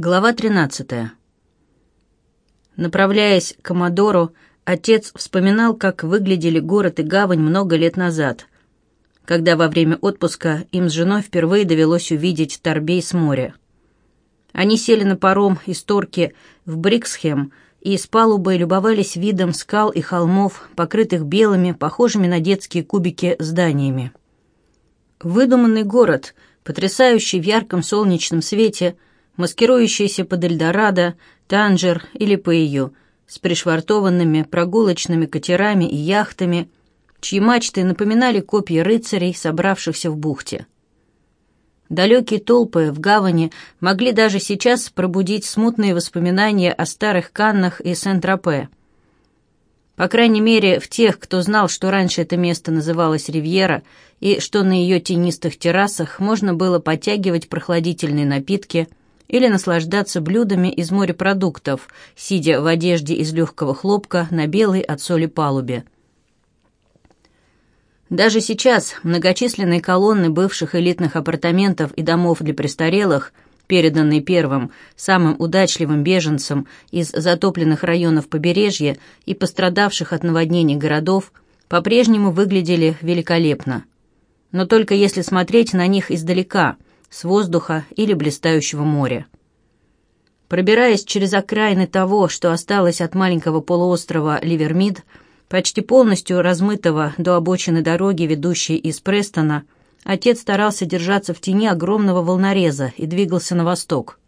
Глава 13. Направляясь к Комодору, отец вспоминал, как выглядели город и гавань много лет назад, когда во время отпуска им с женой впервые довелось увидеть Торбей с моря. Они сели на паром из Торки в Бриксхем и с палубы любовались видом скал и холмов, покрытых белыми, похожими на детские кубики, зданиями. Выдуманный город, потрясающий в ярком солнечном свете – маскирующиеся под Эльдорадо, Танжер или Пэйю, с пришвартованными прогулочными катерами и яхтами, чьи мачты напоминали копья рыцарей, собравшихся в бухте. Далекие толпы в гавани могли даже сейчас пробудить смутные воспоминания о старых Каннах и Сент-Тропе. По крайней мере, в тех, кто знал, что раньше это место называлось Ривьера, и что на ее тенистых террасах можно было подтягивать прохладительные напитки – или наслаждаться блюдами из морепродуктов, сидя в одежде из легкого хлопка на белой от соли палубе. Даже сейчас многочисленные колонны бывших элитных апартаментов и домов для престарелых, переданные первым, самым удачливым беженцам из затопленных районов побережья и пострадавших от наводнений городов, по-прежнему выглядели великолепно. Но только если смотреть на них издалека – с воздуха или блистающего моря. Пробираясь через окраины того, что осталось от маленького полуострова Ливермид, почти полностью размытого до обочины дороги, ведущей из Престона, отец старался держаться в тени огромного волнореза и двигался на восток.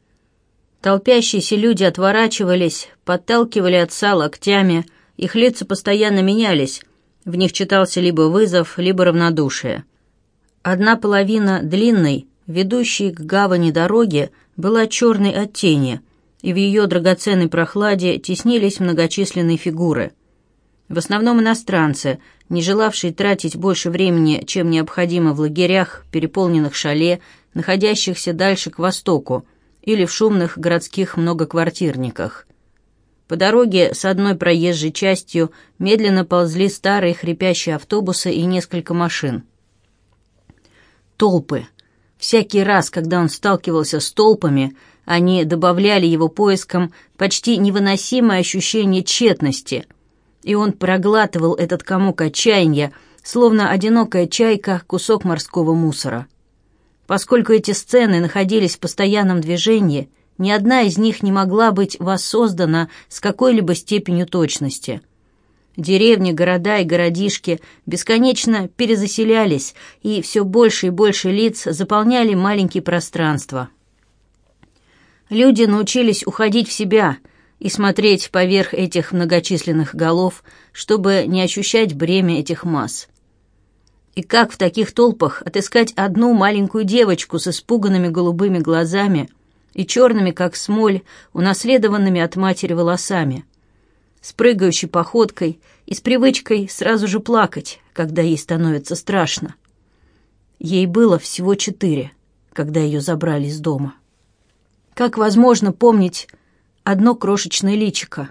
Толпящиеся люди отворачивались, подталкивали отца локтями, их лица постоянно менялись, в них читался либо вызов, либо равнодушие. Одна половина длинной, ведущей к гавани дороги, была черной от тени, и в ее драгоценной прохладе теснились многочисленные фигуры. В основном иностранцы, не желавшие тратить больше времени, чем необходимо в лагерях, переполненных шале, находящихся дальше к востоку, или в шумных городских многоквартирниках. По дороге с одной проезжей частью медленно ползли старые хрипящие автобусы и несколько машин. Толпы, Всякий раз, когда он сталкивался с толпами, они добавляли его поискам почти невыносимое ощущение тщетности, и он проглатывал этот комок отчаяния, словно одинокая чайка кусок морского мусора. Поскольку эти сцены находились в постоянном движении, ни одна из них не могла быть воссоздана с какой-либо степенью точности. Деревни, города и городишки бесконечно перезаселялись, и все больше и больше лиц заполняли маленькие пространства. Люди научились уходить в себя и смотреть поверх этих многочисленных голов, чтобы не ощущать бремя этих масс. И как в таких толпах отыскать одну маленькую девочку с испуганными голубыми глазами и черными, как смоль, унаследованными от матери волосами – с прыгающей походкой и с привычкой сразу же плакать, когда ей становится страшно. Ей было всего четыре, когда ее забрали из дома. Как возможно помнить одно крошечное личико?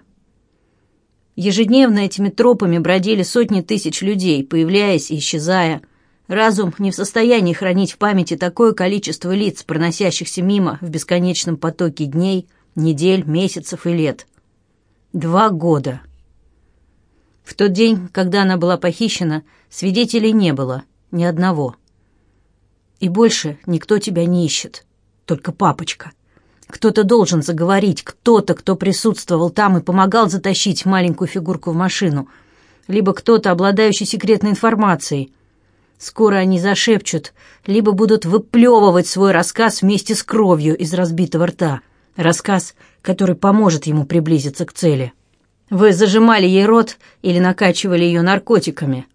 Ежедневно этими тропами бродили сотни тысяч людей, появляясь и исчезая. Разум не в состоянии хранить в памяти такое количество лиц, проносящихся мимо в бесконечном потоке дней, недель, месяцев и лет — Два года. В тот день, когда она была похищена, свидетелей не было, ни одного. И больше никто тебя не ищет, только папочка. Кто-то должен заговорить, кто-то, кто присутствовал там и помогал затащить маленькую фигурку в машину, либо кто-то, обладающий секретной информацией. Скоро они зашепчут, либо будут выплевывать свой рассказ вместе с кровью из разбитого рта. Рассказ который поможет ему приблизиться к цели. Вы зажимали ей рот или накачивали ее наркотиками.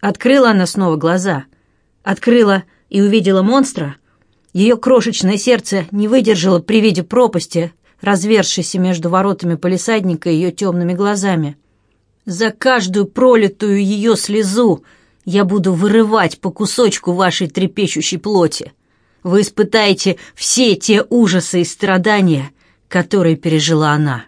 Открыла она снова глаза. Открыла и увидела монстра. Ее крошечное сердце не выдержало при виде пропасти, развершейся между воротами полисадника и ее темными глазами. «За каждую пролитую ее слезу я буду вырывать по кусочку вашей трепещущей плоти. Вы испытаете все те ужасы и страдания, который пережила она.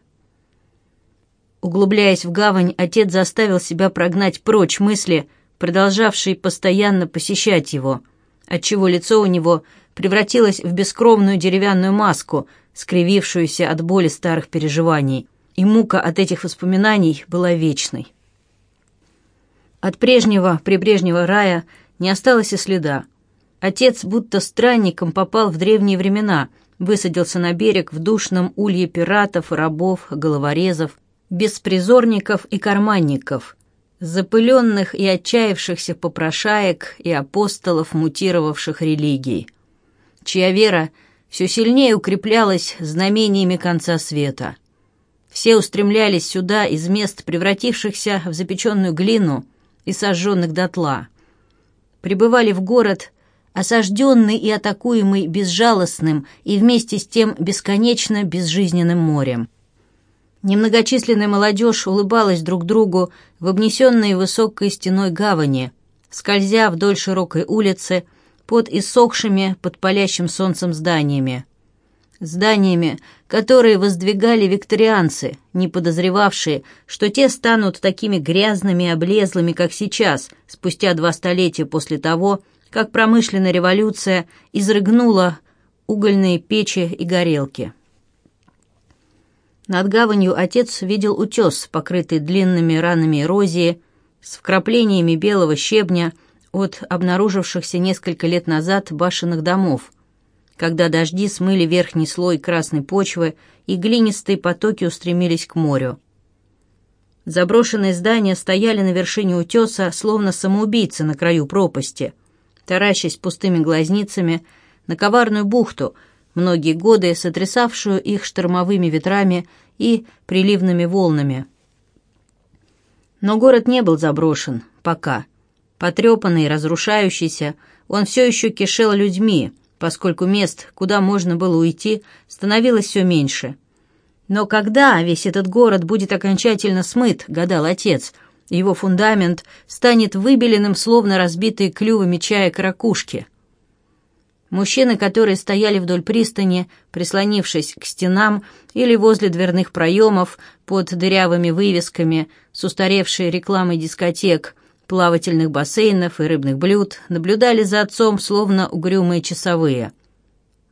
Углубляясь в гавань, отец заставил себя прогнать прочь мысли, продолжавшие постоянно посещать его, отчего лицо у него превратилось в бескровную деревянную маску, скривившуюся от боли старых переживаний, и мука от этих воспоминаний была вечной. От прежнего прибрежнего рая не осталось и следа. Отец будто странником попал в древние времена — высадился на берег в душном улье пиратов, рабов, головорезов, беспризорников и карманников, запыленных и отчаявшихся попрошаек и апостолов, мутировавших религии, чья вера все сильнее укреплялась знамениями конца света. Все устремлялись сюда из мест, превратившихся в запеченную глину и сожженных дотла. Прибывали в город – осажденный и атакуемый безжалостным и вместе с тем бесконечно безжизненным морем. Немногочисленная молодежь улыбалась друг другу в обнесенной высокой стеной гавани, скользя вдоль широкой улицы под иссохшими под палящим солнцем зданиями. Зданиями, которые воздвигали викторианцы, не подозревавшие, что те станут такими грязными и облезлыми, как сейчас, спустя два столетия после того, как промышленная революция изрыгнула угольные печи и горелки. Над гаванью отец видел утес, покрытый длинными ранами эрозии, с вкраплениями белого щебня от обнаружившихся несколько лет назад башенных домов, когда дожди смыли верхний слой красной почвы и глинистые потоки устремились к морю. Заброшенные здания стояли на вершине утеса, словно самоубийцы на краю пропасти, таращась пустыми глазницами на коварную бухту, многие годы сотрясавшую их штормовыми ветрами и приливными волнами. Но город не был заброшен, пока. Потрепанный и разрушающийся, он все еще кишел людьми, поскольку мест, куда можно было уйти, становилось все меньше. «Но когда весь этот город будет окончательно смыт?» — гадал отец — его фундамент станет выбеленным, словно разбитые клювы клювами и ракушки. Мужчины, которые стояли вдоль пристани, прислонившись к стенам или возле дверных проемов под дырявыми вывесками с устаревшей рекламой дискотек, плавательных бассейнов и рыбных блюд, наблюдали за отцом, словно угрюмые часовые.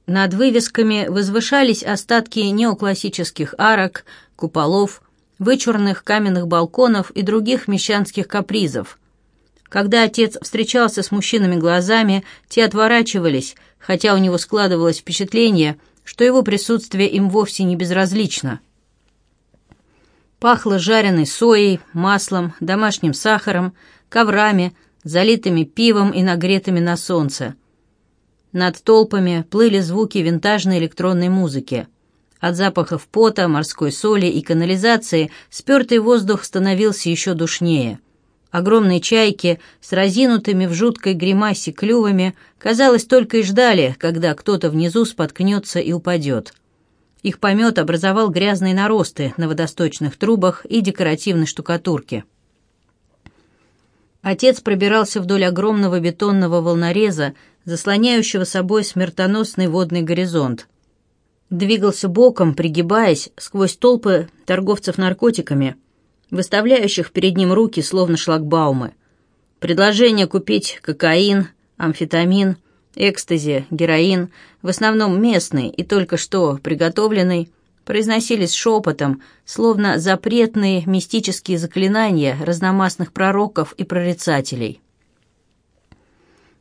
Над вывесками возвышались остатки неоклассических арок, куполов, вычурных каменных балконов и других мещанских капризов. Когда отец встречался с мужчинами глазами, те отворачивались, хотя у него складывалось впечатление, что его присутствие им вовсе не безразлично. Пахло жареной соей, маслом, домашним сахаром, коврами, залитыми пивом и нагретыми на солнце. Над толпами плыли звуки винтажной электронной музыки – от запахов пота, морской соли и канализации спертый воздух становился еще душнее. Огромные чайки с разинутыми в жуткой гримасе клювами, казалось, только и ждали, когда кто-то внизу споткнется и упадет. Их помет образовал грязные наросты на водосточных трубах и декоративной штукатурке. Отец пробирался вдоль огромного бетонного волнореза, заслоняющего собой смертоносный водный горизонт двигался боком, пригибаясь сквозь толпы торговцев наркотиками, выставляющих перед ним руки, словно шлагбаумы. Предложение купить кокаин, амфетамин, экстази, героин, в основном местный и только что приготовленный, произносились шепотом, словно запретные мистические заклинания разномастных пророков и прорицателей.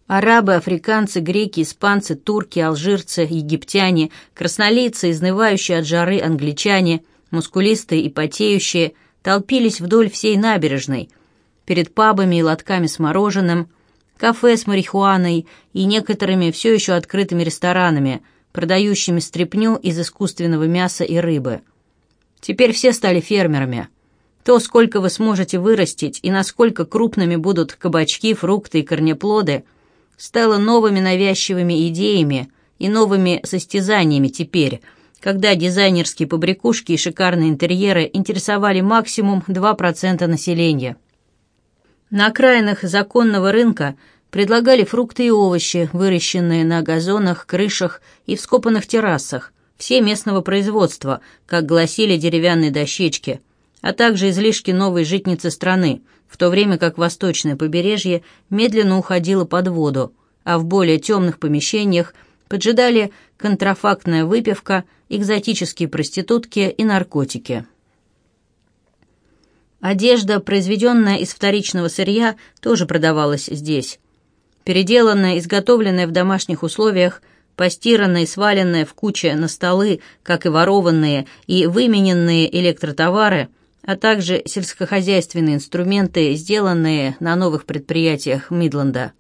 Арабы, африканцы, греки, испанцы, турки, алжирцы, египтяне, краснолицы, изнывающие от жары англичане, мускулистые и потеющие, толпились вдоль всей набережной, перед пабами и лотками с мороженым, кафе с марихуаной и некоторыми все еще открытыми ресторанами, продающими стряпню из искусственного мяса и рыбы. Теперь все стали фермерами. То, сколько вы сможете вырастить и насколько крупными будут кабачки, фрукты и корнеплоды – стало новыми навязчивыми идеями и новыми состязаниями теперь, когда дизайнерские побрякушки и шикарные интерьеры интересовали максимум 2% населения. На окраинах законного рынка предлагали фрукты и овощи, выращенные на газонах, крышах и вскопанных террасах, все местного производства, как гласили деревянные дощечки, а также излишки новой житницы страны – в то время как восточное побережье медленно уходило под воду, а в более темных помещениях поджидали контрафактная выпивка, экзотические проститутки и наркотики. Одежда, произведенная из вторичного сырья, тоже продавалась здесь. Переделанная, изготовленная в домашних условиях, постиранная и сваленная в куче на столы, как и ворованные и вымененные электротовары – а также сельскохозяйственные инструменты, сделанные на новых предприятиях Мидленда.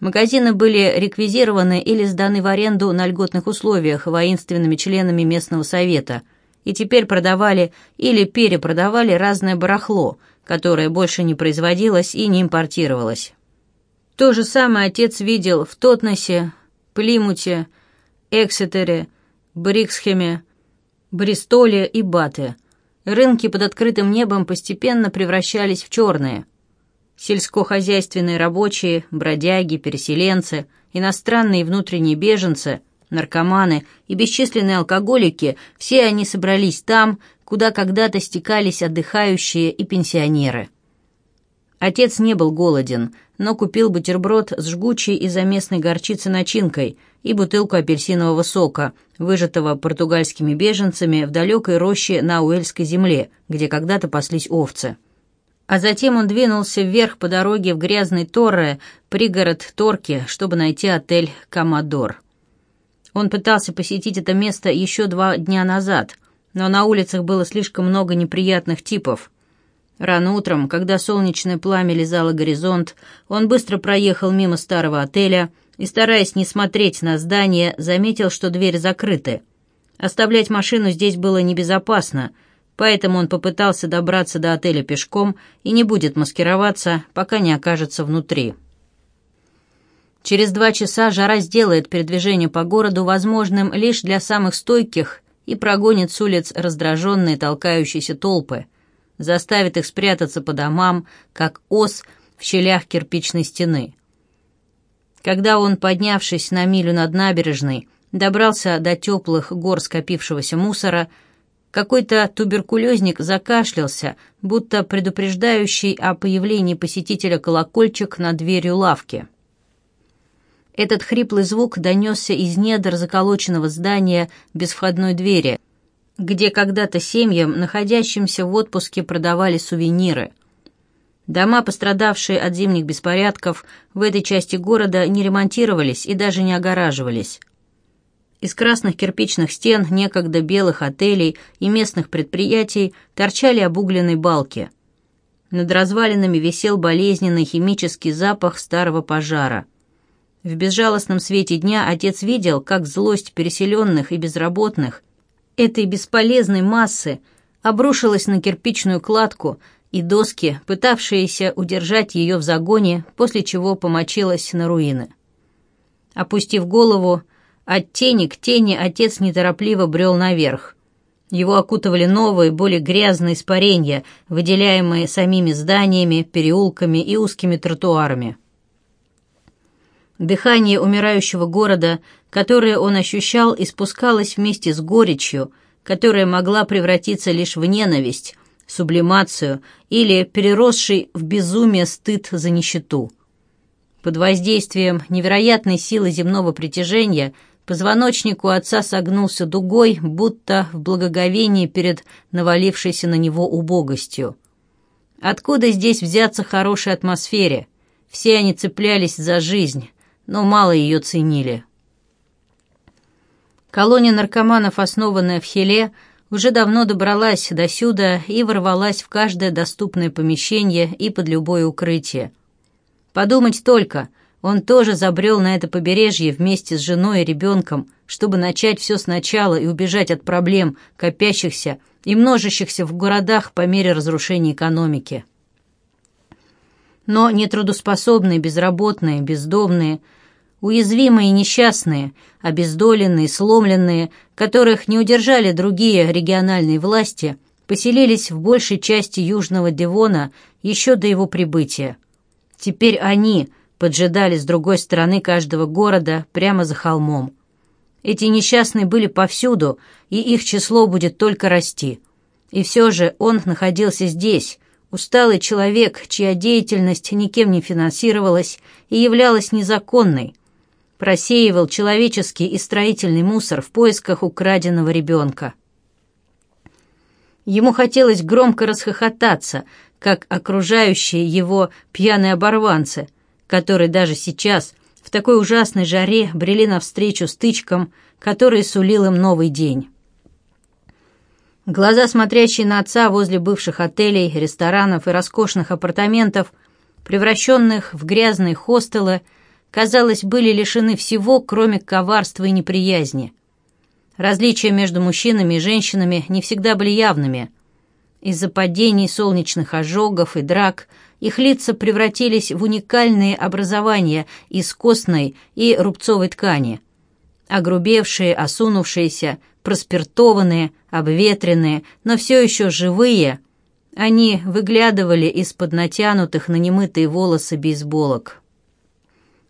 Магазины были реквизированы или сданы в аренду на льготных условиях воинственными членами местного совета и теперь продавали или перепродавали разное барахло, которое больше не производилось и не импортировалось. То же самое отец видел в Тотнесе, Плимуте, Эксетере, Бриксхеме, Бристоле и Бате – Рынки под открытым небом постепенно превращались в черные. Сельскохозяйственные рабочие, бродяги, переселенцы, иностранные и внутренние беженцы, наркоманы и бесчисленные алкоголики – все они собрались там, куда когда-то стекались отдыхающие и пенсионеры. Отец не был голоден – но купил бутерброд с жгучей и заместной горчицы начинкой и бутылку апельсинового сока, выжатого португальскими беженцами в далекой роще на Уэльской земле, где когда-то паслись овцы. А затем он двинулся вверх по дороге в грязный Торре, пригород Торки, чтобы найти отель «Комодор». Он пытался посетить это место еще два дня назад, но на улицах было слишком много неприятных типов – Рано утром, когда солнечное пламя лизало горизонт, он быстро проехал мимо старого отеля и, стараясь не смотреть на здание, заметил, что дверь закрыты. Оставлять машину здесь было небезопасно, поэтому он попытался добраться до отеля пешком и не будет маскироваться, пока не окажется внутри. Через два часа жара сделает передвижение по городу возможным лишь для самых стойких и прогонит с улиц раздраженные толкающиеся толпы – заставит их спрятаться по домам, как ос в щелях кирпичной стены. Когда он, поднявшись на милю над набережной, добрался до теплых гор скопившегося мусора, какой-то туберкулезник закашлялся, будто предупреждающий о появлении посетителя колокольчик над дверью лавки. Этот хриплый звук донесся из недр заколоченного здания без входной двери — где когда-то семьям, находящимся в отпуске, продавали сувениры. Дома, пострадавшие от зимних беспорядков, в этой части города не ремонтировались и даже не огораживались. Из красных кирпичных стен некогда белых отелей и местных предприятий торчали обугленные балки. Над развалинами висел болезненный химический запах старого пожара – в безжалостном свете дня отец видел, как злость переселенных и безработных этой бесполезной массы обрушилась на кирпичную кладку и доски, пытавшиеся удержать ее в загоне, после чего помочилась на руины. Опустив голову, от тени к тени отец неторопливо брел наверх. Его окутывали новые, более грязные испарения, выделяемые самими зданиями, переулками и узкими тротуарами. Дыхание умирающего города, которое он ощущал, испускалось вместе с горечью, которая могла превратиться лишь в ненависть, сублимацию или переросший в безумие стыд за нищету. Под воздействием невероятной силы земного притяжения позвоночнику отца согнулся дугой, будто в благоговении перед навалившейся на него убогостью. Откуда здесь взяться хорошей атмосфере? Все они цеплялись за жизнь, но мало ее ценили. Колония наркоманов, основанная в Хеле, уже давно добралась до сюда и ворвалась в каждое доступное помещение и под любое укрытие. Подумать только, он тоже забрел на это побережье вместе с женой и ребенком, чтобы начать все сначала и убежать от проблем, копящихся и множащихся в городах по мере разрушения экономики. Но нетрудоспособные, безработные, бездомные – уязвимые и несчастные, обездоленные, сломленные, которых не удержали другие региональные власти, поселились в большей части Южного Девона еще до его прибытия. Теперь они поджидали с другой стороны каждого города прямо за холмом. Эти несчастные были повсюду, и их число будет только расти. И все же он находился здесь, усталый человек, чья деятельность никем не финансировалась и являлась незаконной – просеивал человеческий и строительный мусор в поисках украденного ребенка. Ему хотелось громко расхохотаться, как окружающие его пьяные оборванцы, которые даже сейчас, в такой ужасной жаре, брели навстречу стычкам, которые сулил им новый день. Глаза, смотрящие на отца возле бывших отелей, ресторанов и роскошных апартаментов, превращенных в грязные хостелы, казалось, были лишены всего, кроме коварства и неприязни. Различия между мужчинами и женщинами не всегда были явными. Из-за падений, солнечных ожогов и драк их лица превратились в уникальные образования из костной и рубцовой ткани. Огрубевшие, осунувшиеся, проспиртованные, обветренные, но все еще живые, они выглядывали из-под натянутых на немытые волосы бейсболок.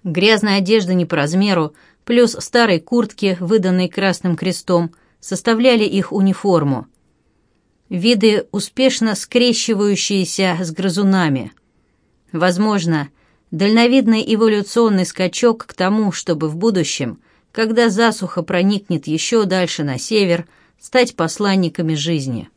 Грязная одежда не по размеру, плюс старые куртки, выданные Красным Крестом, составляли их униформу. Виды, успешно скрещивающиеся с грызунами. Возможно, дальновидный эволюционный скачок к тому, чтобы в будущем, когда засуха проникнет еще дальше на север, стать посланниками жизни.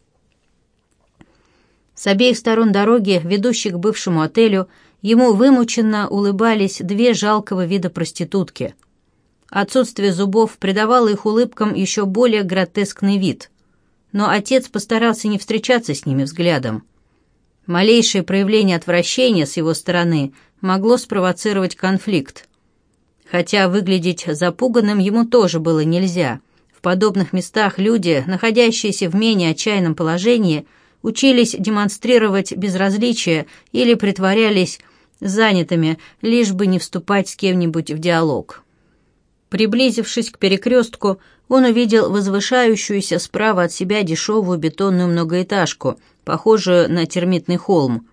С обеих сторон дороги, ведущих к бывшему отелю, Ему вымученно улыбались две жалкого вида проститутки. Отсутствие зубов придавало их улыбкам еще более гротескный вид. Но отец постарался не встречаться с ними взглядом. Малейшее проявление отвращения с его стороны могло спровоцировать конфликт. Хотя выглядеть запуганным ему тоже было нельзя. В подобных местах люди, находящиеся в менее отчаянном положении, учились демонстрировать безразличие или притворялись, занятыми, лишь бы не вступать с кем-нибудь в диалог. Приблизившись к перекрестку, он увидел возвышающуюся справа от себя дешевую бетонную многоэтажку, похожую на термитный холм.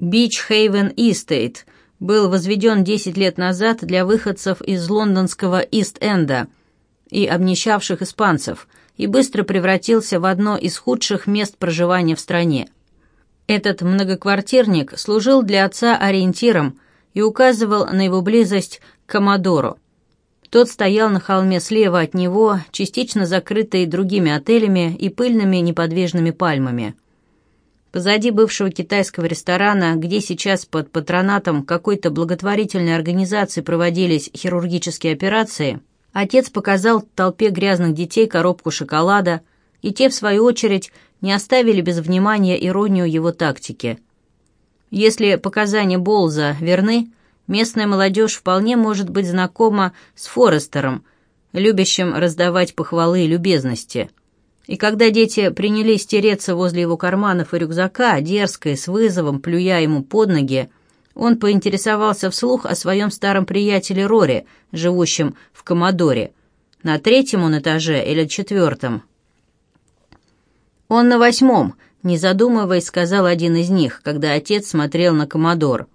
«Бич Хейвен Истейт» был возведен 10 лет назад для выходцев из лондонского Ист-Энда и обнищавших испанцев и быстро превратился в одно из худших мест проживания в стране – этот многоквартирник служил для отца ориентиром и указывал на его близость к Комодору. Тот стоял на холме слева от него, частично закрытый другими отелями и пыльными неподвижными пальмами. Позади бывшего китайского ресторана, где сейчас под патронатом какой-то благотворительной организации проводились хирургические операции, отец показал толпе грязных детей коробку шоколада – и те, в свою очередь, не оставили без внимания иронию его тактики. Если показания Болза верны, местная молодежь вполне может быть знакома с Форестером, любящим раздавать похвалы и любезности. И когда дети принялись тереться возле его карманов и рюкзака, дерзко и с вызовом, плюя ему под ноги, он поинтересовался вслух о своем старом приятеле Роре, живущем в Комодоре, на третьем он этаже или четвертом. «Он на восьмом», — не задумываясь, сказал один из них, когда отец смотрел на Комодор.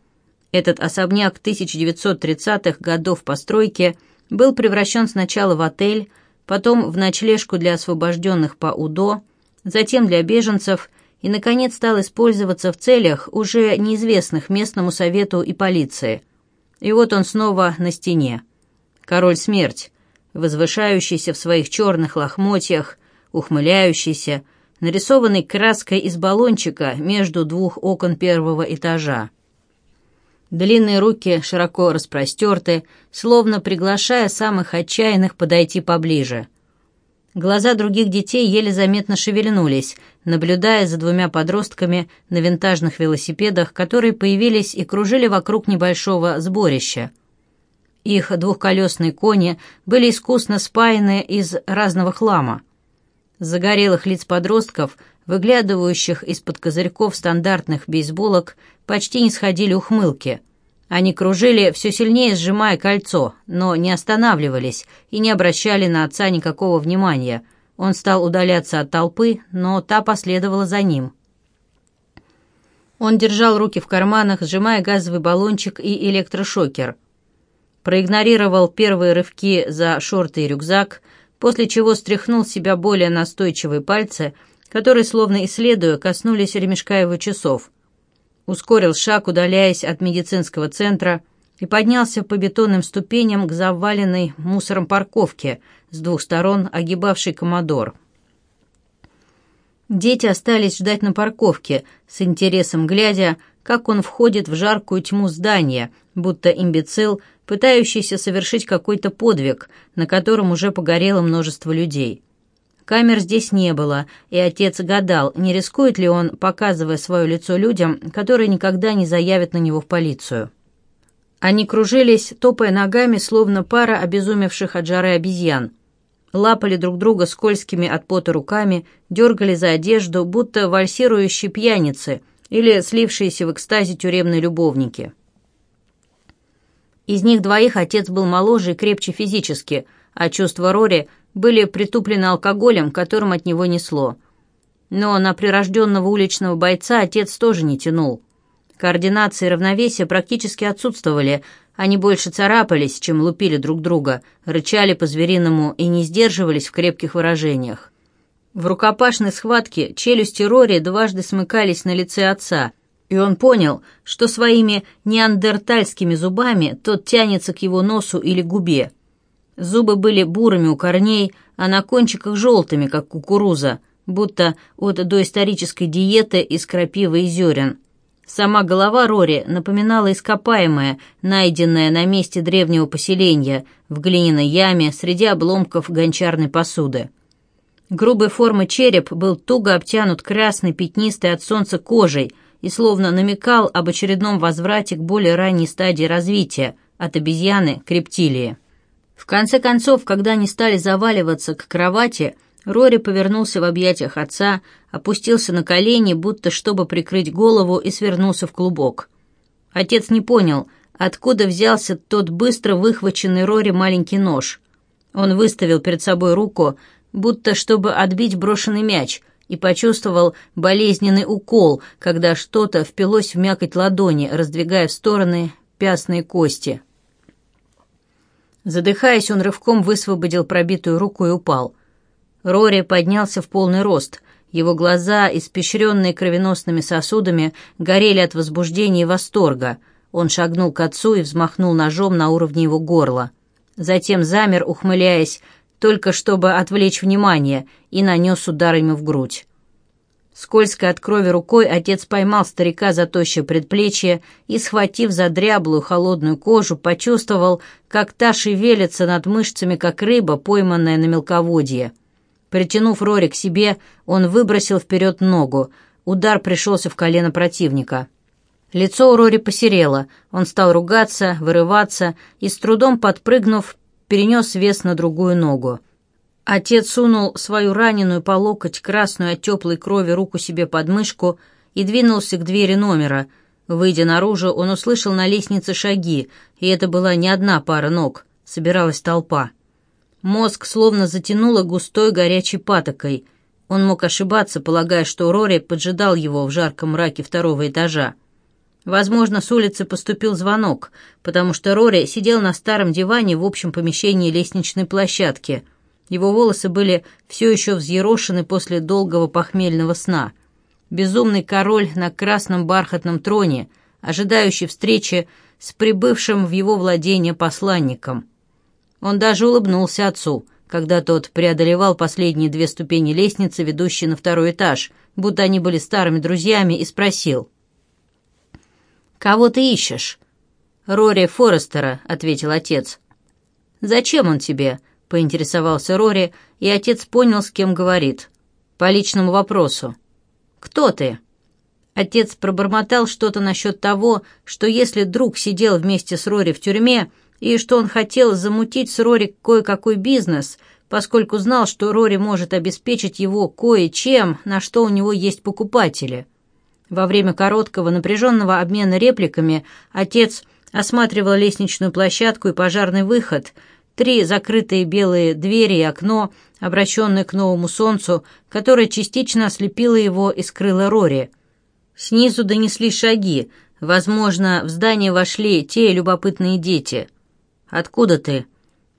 Этот особняк 1930-х годов постройки был превращен сначала в отель, потом в ночлежку для освобожденных по УДО, затем для беженцев и, наконец, стал использоваться в целях, уже неизвестных местному совету и полиции. И вот он снова на стене. Король смерть, возвышающийся в своих черных лохмотьях, ухмыляющийся, нарисованный краской из баллончика между двух окон первого этажа. Длинные руки широко распростерты, словно приглашая самых отчаянных подойти поближе. Глаза других детей еле заметно шевельнулись, наблюдая за двумя подростками на винтажных велосипедах, которые появились и кружили вокруг небольшого сборища. Их двухколесные кони были искусно спаяны из разного хлама. Загорелых лиц подростков, выглядывающих из-под козырьков стандартных бейсболок, почти не сходили ухмылки. Они кружили, все сильнее сжимая кольцо, но не останавливались и не обращали на отца никакого внимания. Он стал удаляться от толпы, но та последовала за ним. Он держал руки в карманах, сжимая газовый баллончик и электрошокер – проигнорировал первые рывки за шорты и рюкзак, после чего стряхнул с себя более настойчивые пальцы, которые, словно исследуя, коснулись ремешка его часов. Ускорил шаг, удаляясь от медицинского центра, и поднялся по бетонным ступеням к заваленной мусором парковке с двух сторон огибавшей комодор. Дети остались ждать на парковке, с интересом глядя, как он входит в жаркую тьму здания, будто имбецил, пытающийся совершить какой-то подвиг, на котором уже погорело множество людей. Камер здесь не было, и отец гадал, не рискует ли он, показывая свое лицо людям, которые никогда не заявят на него в полицию. Они кружились, топая ногами, словно пара обезумевших от жары обезьян. Лапали друг друга скользкими от пота руками, дергали за одежду, будто вальсирующие пьяницы или слившиеся в экстазе тюремные любовники. Из них двоих отец был моложе и крепче физически, а чувства Рори были притуплены алкоголем, которым от него несло. Но на прирожденного уличного бойца отец тоже не тянул. Координация и равновесие практически отсутствовали, они больше царапались, чем лупили друг друга, рычали по-звериному и не сдерживались в крепких выражениях. В рукопашной схватке челюсти Рори дважды смыкались на лице отца – и он понял, что своими неандертальскими зубами тот тянется к его носу или губе. Зубы были бурыми у корней, а на кончиках желтыми, как кукуруза, будто от доисторической диеты из крапивы и зерен. Сама голова Рори напоминала ископаемое, найденное на месте древнего поселения, в глиняной яме среди обломков гончарной посуды. Грубой формы череп был туго обтянут красной пятнистой от солнца кожей – и словно намекал об очередном возврате к более ранней стадии развития от обезьяны к рептилии. В конце концов, когда они стали заваливаться к кровати, Рори повернулся в объятиях отца, опустился на колени, будто чтобы прикрыть голову, и свернулся в клубок. Отец не понял, откуда взялся тот быстро выхваченный Рори маленький нож. Он выставил перед собой руку, будто чтобы отбить брошенный мяч — и почувствовал болезненный укол, когда что-то впилось в мякоть ладони, раздвигая в стороны пясные кости. Задыхаясь, он рывком высвободил пробитую руку и упал. Рори поднялся в полный рост. Его глаза, испещренные кровеносными сосудами, горели от возбуждения и восторга. Он шагнул к отцу и взмахнул ножом на уровне его горла. Затем замер, ухмыляясь, только чтобы отвлечь внимание, и нанес ударами в грудь. Скользко от крови рукой отец поймал старика за тощее предплечье и, схватив за дряблую холодную кожу, почувствовал, как та шевелится над мышцами, как рыба, пойманная на мелководье. Притянув Рори к себе, он выбросил вперед ногу. Удар пришелся в колено противника. Лицо у Рори посерело. Он стал ругаться, вырываться и, с трудом подпрыгнув, перенес вес на другую ногу. Отец сунул свою раненую по локоть красную от теплой крови руку себе под мышку и двинулся к двери номера. Выйдя наружу, он услышал на лестнице шаги, и это была не одна пара ног. Собиралась толпа. Мозг словно затянуло густой горячей патокой. Он мог ошибаться, полагая, что Рори поджидал его в жарком мраке второго этажа. Возможно, с улицы поступил звонок, потому что Рори сидел на старом диване в общем помещении лестничной площадки. Его волосы были все еще взъерошены после долгого похмельного сна. Безумный король на красном бархатном троне, ожидающий встречи с прибывшим в его владение посланником. Он даже улыбнулся отцу, когда тот преодолевал последние две ступени лестницы, ведущие на второй этаж, будто они были старыми друзьями, и спросил — «Кого ты ищешь?» «Рори Форестера», — ответил отец. «Зачем он тебе?» — поинтересовался Рори, и отец понял, с кем говорит. «По личному вопросу». «Кто ты?» Отец пробормотал что-то насчет того, что если друг сидел вместе с Рори в тюрьме, и что он хотел замутить с Рори кое-какой бизнес, поскольку знал, что Рори может обеспечить его кое-чем, на что у него есть покупатели. Во время короткого напряженного обмена репликами отец осматривал лестничную площадку и пожарный выход, три закрытые белые двери и окно, обращенные к новому солнцу, которое частично ослепило его и скрыло Рори. Снизу донесли шаги. Возможно, в здание вошли те любопытные дети. «Откуда ты?»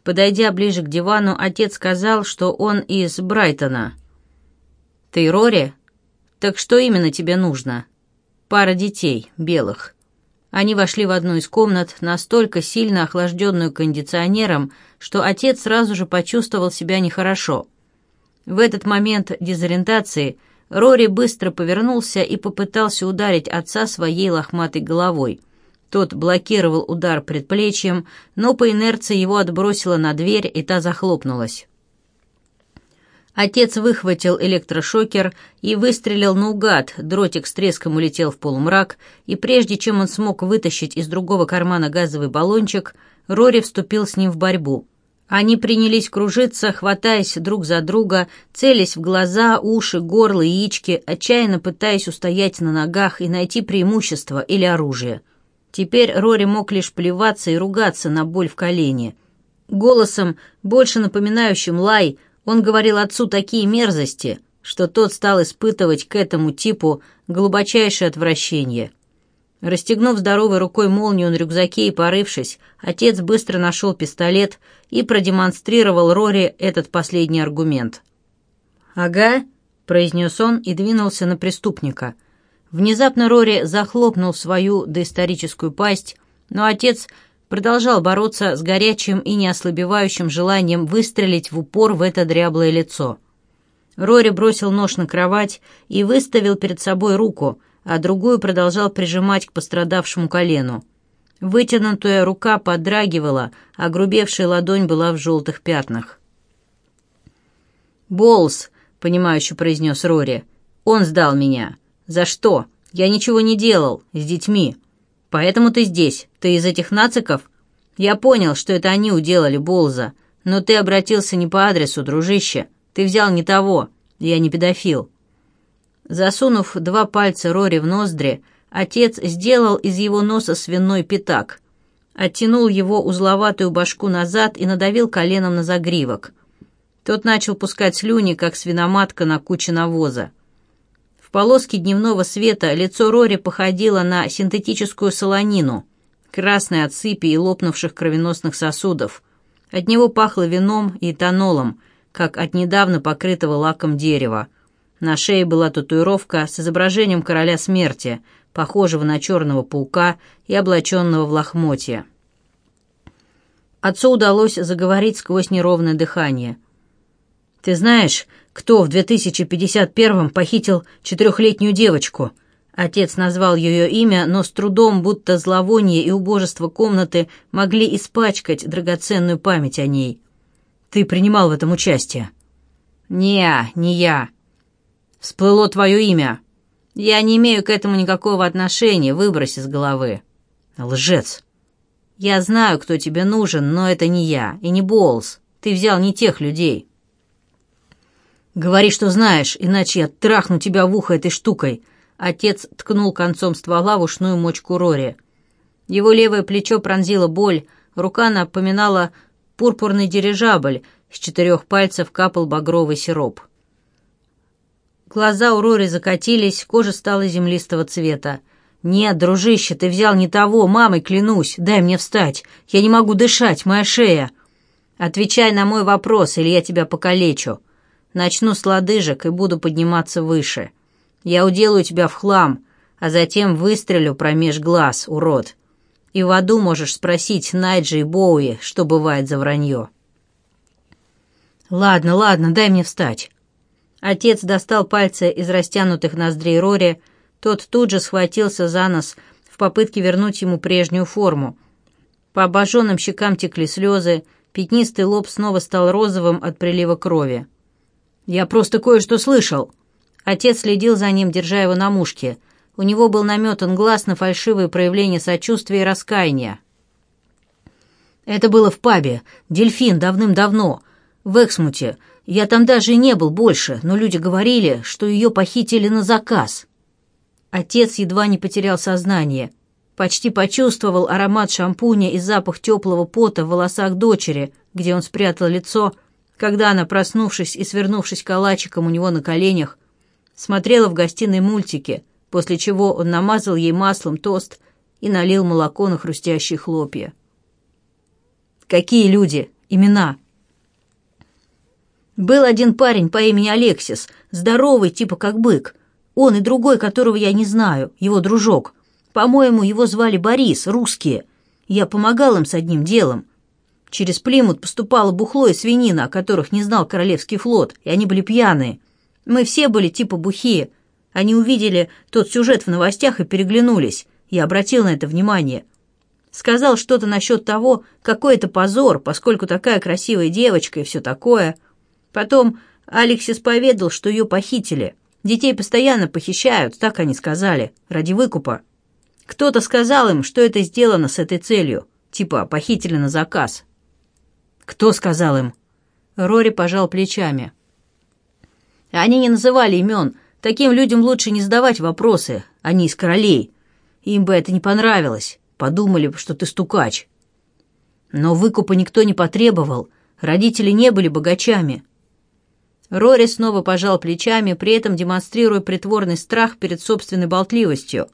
Подойдя ближе к дивану, отец сказал, что он из Брайтона. «Ты Рори?» «Так что именно тебе нужно?» «Пара детей, белых». Они вошли в одну из комнат, настолько сильно охлажденную кондиционером, что отец сразу же почувствовал себя нехорошо. В этот момент дезориентации Рори быстро повернулся и попытался ударить отца своей лохматой головой. Тот блокировал удар предплечьем, но по инерции его отбросило на дверь, и та захлопнулась. Отец выхватил электрошокер и выстрелил наугад, дротик с треском улетел в полумрак, и прежде чем он смог вытащить из другого кармана газовый баллончик, Рори вступил с ним в борьбу. Они принялись кружиться, хватаясь друг за друга, целясь в глаза, уши, горло, яички, отчаянно пытаясь устоять на ногах и найти преимущество или оружие. Теперь Рори мог лишь плеваться и ругаться на боль в колене. Голосом, больше напоминающим лай, он говорил отцу такие мерзости, что тот стал испытывать к этому типу глубочайшее отвращение. Расстегнув здоровой рукой молнию на рюкзаке и порывшись, отец быстро нашел пистолет и продемонстрировал Рори этот последний аргумент. «Ага», — произнес он и двинулся на преступника. Внезапно Рори захлопнул свою доисторическую пасть, но отец продолжал бороться с горячим и неослабевающим желанием выстрелить в упор в это дряблое лицо. Рори бросил нож на кровать и выставил перед собой руку, а другую продолжал прижимать к пострадавшему колену. Вытянутая рука подрагивала, а грубевшая ладонь была в желтых пятнах. «Болс», — понимающе произнес Рори, — «он сдал меня. За что? Я ничего не делал. С детьми. Поэтому ты здесь. Ты из этих нациков? Я понял, что это они уделали Болза. Но ты обратился не по адресу, дружище. Ты взял не того. Я не педофил». Засунув два пальца Рори в ноздри, отец сделал из его носа свиной пятак. Оттянул его узловатую башку назад и надавил коленом на загривок. Тот начал пускать слюни, как свиноматка на куче навоза. В полоске дневного света лицо Рори походило на синтетическую солонину, красной от сыпи и лопнувших кровеносных сосудов. От него пахло вином и этанолом, как от недавно покрытого лаком дерева. На шее была татуировка с изображением короля смерти, похожего на черного паука и облаченного в лохмотье. Отцу удалось заговорить сквозь неровное дыхание. «Ты знаешь, кто в 2051-м похитил четырехлетнюю девочку. Отец назвал ее имя, но с трудом, будто зловоние и убожество комнаты могли испачкать драгоценную память о ней. Ты принимал в этом участие? Не, не я. Всплыло твое имя. Я не имею к этому никакого отношения, выбрось из головы. Лжец. Я знаю, кто тебе нужен, но это не я и не Боулс. Ты взял не тех людей. «Говори, что знаешь, иначе я трахну тебя в ухо этой штукой!» Отец ткнул концом ствола в ушную мочку Рори. Его левое плечо пронзила боль, рука напоминала пурпурный дирижабль, с четырех пальцев капал багровый сироп. Глаза у Рори закатились, кожа стала землистого цвета. «Нет, дружище, ты взял не того, мамой клянусь, дай мне встать, я не могу дышать, моя шея!» «Отвечай на мой вопрос, или я тебя покалечу!» начну с лодыжек и буду подниматься выше. Я уделаю тебя в хлам, а затем выстрелю промеж глаз, урод. И в аду можешь спросить Найджи и Боуи, что бывает за вранье». «Ладно, ладно, дай мне встать». Отец достал пальцы из растянутых ноздрей Рори, тот тут же схватился за нос в попытке вернуть ему прежнюю форму. По обожженным щекам текли слезы, пятнистый лоб снова стал розовым от прилива крови. «Я просто кое-что слышал». Отец следил за ним, держа его на мушке. У него был наметан глаз на фальшивые проявления сочувствия и раскаяния. «Это было в пабе. Дельфин давным-давно. В Эксмуте. Я там даже и не был больше, но люди говорили, что ее похитили на заказ». Отец едва не потерял сознание. Почти почувствовал аромат шампуня и запах теплого пота в волосах дочери, где он спрятал лицо, — когда она, проснувшись и свернувшись калачиком у него на коленях, смотрела в гостиной мультики, после чего он намазал ей маслом тост и налил молоко на хрустящие хлопья. «Какие люди? Имена?» «Был один парень по имени Алексис, здоровый, типа как бык. Он и другой, которого я не знаю, его дружок. По-моему, его звали Борис, русские. Я помогал им с одним делом. Через Плимут поступало бухло и свинина, о которых не знал Королевский флот, и они были пьяные. Мы все были типа бухие. Они увидели тот сюжет в новостях и переглянулись. Я обратил на это внимание. Сказал что-то насчет того, какой это позор, поскольку такая красивая девочка и все такое. Потом Алексис поведал, что ее похитили. Детей постоянно похищают, так они сказали, ради выкупа. Кто-то сказал им, что это сделано с этой целью, типа похитили на заказ, «Кто сказал им?» Рори пожал плечами. «Они не называли имен. Таким людям лучше не задавать вопросы. Они из королей. Им бы это не понравилось. Подумали бы, что ты стукач». Но выкупа никто не потребовал. Родители не были богачами. Рори снова пожал плечами, при этом демонстрируя притворный страх перед собственной болтливостью.